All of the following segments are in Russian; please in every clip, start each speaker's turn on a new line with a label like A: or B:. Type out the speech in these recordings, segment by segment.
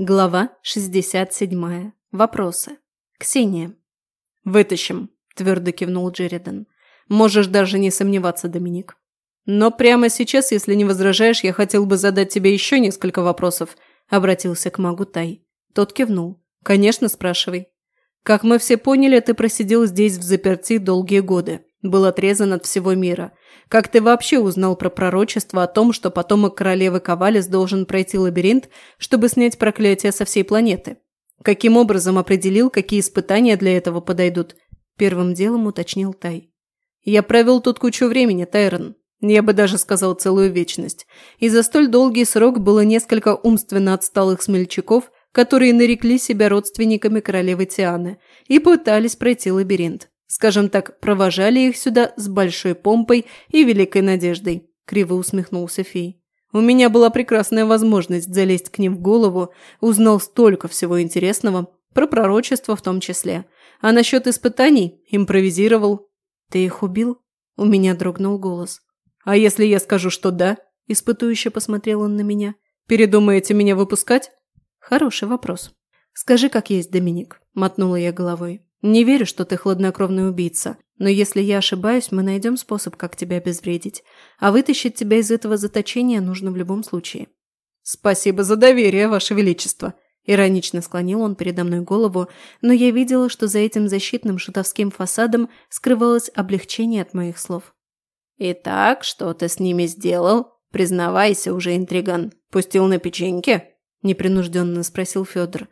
A: Глава 67. Вопросы. Ксения.
B: «Вытащим», – твердо кивнул Джеридан. «Можешь даже не сомневаться, Доминик. Но прямо сейчас, если не возражаешь, я хотел бы задать тебе еще несколько вопросов», – обратился к магу Тай. Тот кивнул. «Конечно, спрашивай». «Как мы все поняли, ты просидел здесь в заперти долгие годы был отрезан от всего мира. Как ты вообще узнал про пророчество о том, что потомок королевы Ковалис должен пройти лабиринт, чтобы снять проклятие со всей планеты? Каким образом определил, какие испытания для этого подойдут? Первым делом уточнил Тай. Я провел тут кучу времени, Тайрон. Я бы даже сказал целую вечность. И за столь долгий срок было несколько умственно отсталых смельчаков, которые нарекли себя родственниками королевы Тианы и пытались пройти лабиринт. Скажем так, провожали их сюда с большой помпой и великой надеждой», – криво усмехнулся Фей. «У меня была прекрасная возможность залезть к ним в голову, узнал столько всего интересного, про пророчество в том числе. А насчет испытаний импровизировал». «Ты их убил?» – у меня дрогнул голос. «А если я скажу, что да?» – испытующе посмотрел он на меня. «Передумаете меня выпускать?» «Хороший вопрос. Скажи, как есть, Доминик», – мотнула я головой. Не верю, что ты хладнокровный убийца, но если я ошибаюсь, мы найдем способ, как тебя обезвредить. А вытащить тебя из этого заточения нужно в любом случае». «Спасибо за доверие, Ваше Величество!» Иронично склонил он передо мной голову, но я видела, что за этим защитным шутовским фасадом скрывалось облегчение от моих слов.
A: «Итак, что ты с ними сделал? Признавайся уже, интриган. Пустил на печеньки?» – непринужденно спросил Федор.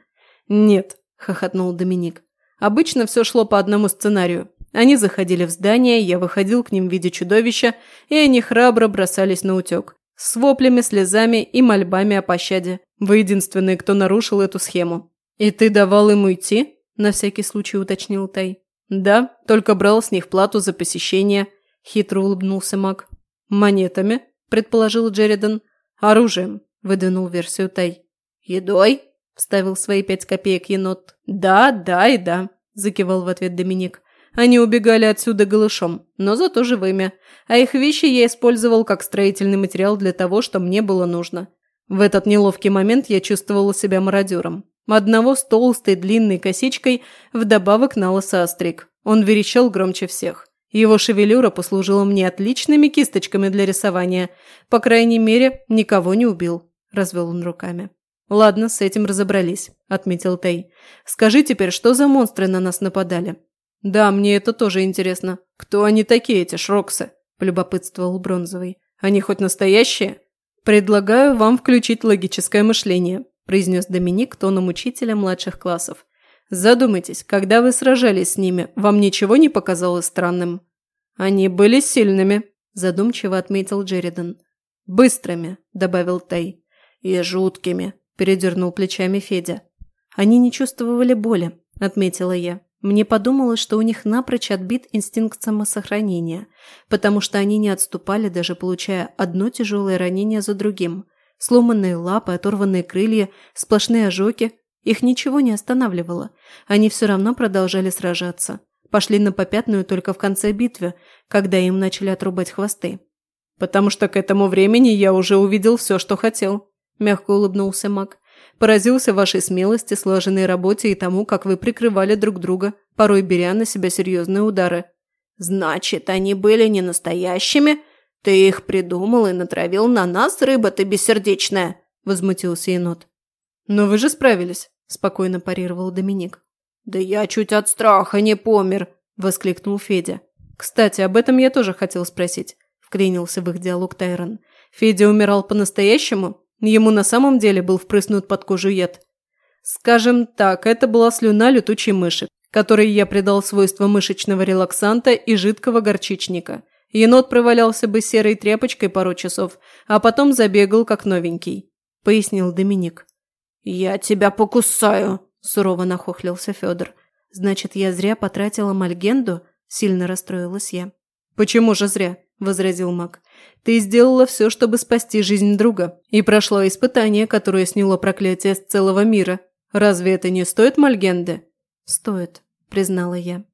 B: «Нет», – хохотнул Доминик. Обычно все шло по одному сценарию. Они заходили в здание, я выходил к ним в виде чудовища, и они храбро бросались на утек. С воплями, слезами и мольбами о пощаде. Вы единственный, кто нарушил эту схему. «И ты давал им уйти?» – на всякий случай уточнил Тай. «Да, только брал с них плату за посещение», – хитро улыбнулся маг. «Монетами?» – предположил Джеридан. «Оружием», – выдвинул версию Тай.
A: «Едой?»
B: Вставил свои пять копеек енот. «Да, да и да», – закивал в ответ Доминик. Они убегали отсюда голышом, но зато живыми. А их вещи я использовал как строительный материал для того, что мне было нужно. В этот неловкий момент я чувствовала себя мародером. Одного с толстой длинной косичкой вдобавок на лысо остриг. Он верещал громче всех. Его шевелюра послужила мне отличными кисточками для рисования. По крайней мере, никого не убил. Развел он руками. «Ладно, с этим разобрались», – отметил Тей. «Скажи теперь, что за монстры на нас нападали?» «Да, мне это тоже интересно. Кто они такие, эти шроксы?» – полюбопытствовал Бронзовый. «Они хоть настоящие?» «Предлагаю вам включить логическое мышление», – произнес Доминик тоном учителя младших классов. «Задумайтесь, когда вы сражались с ними, вам ничего не показалось странным?» «Они были сильными», – задумчиво отметил Джеридан. «Быстрыми», – добавил Тай.
A: «И жуткими», –
B: передернул плечами Федя. «Они не чувствовали боли», – отметила я. Мне подумалось, что у них напрочь отбит инстинкт самосохранения, потому что они не отступали, даже получая одно тяжелое ранение за другим. Сломанные лапы, оторванные крылья, сплошные ожоги. Их ничего не останавливало. Они все равно продолжали сражаться. Пошли на попятную только в конце битвы, когда им начали отрубать хвосты. «Потому что к этому времени я уже увидел все, что хотел», – мягко улыбнулся маг. «Поразился вашей смелости, слаженной работе и тому, как вы прикрывали друг друга, порой беря на себя серьезные удары».
A: «Значит, они были не настоящими? Ты их придумал и натравил на нас, рыба ты бессердечная?» – возмутился енот.
B: «Но вы же справились», – спокойно парировал Доминик.
A: «Да я чуть от страха не помер», – воскликнул Федя.
B: «Кстати, об этом я тоже хотел спросить», – вклинился в их диалог Тайрон. «Федя умирал по-настоящему?» Ему на самом деле был впрыснут под кожу яд. Скажем так, это была слюна летучей мыши, которой я придал свойства мышечного релаксанта и жидкого горчичника. Енот провалялся бы серой тряпочкой пару часов, а потом забегал как новенький», – пояснил Доминик.
A: «Я тебя покусаю», – сурово нахохлился Федор.
B: «Значит, я зря потратила мальгенду?» – сильно расстроилась я. «Почему же зря?» – возразил маг. Ты сделала все, чтобы спасти жизнь друга, и прошла испытание, которое сняло проклятие с целого мира. Разве это не стоит Мальгенде?» «Стоит», – признала я.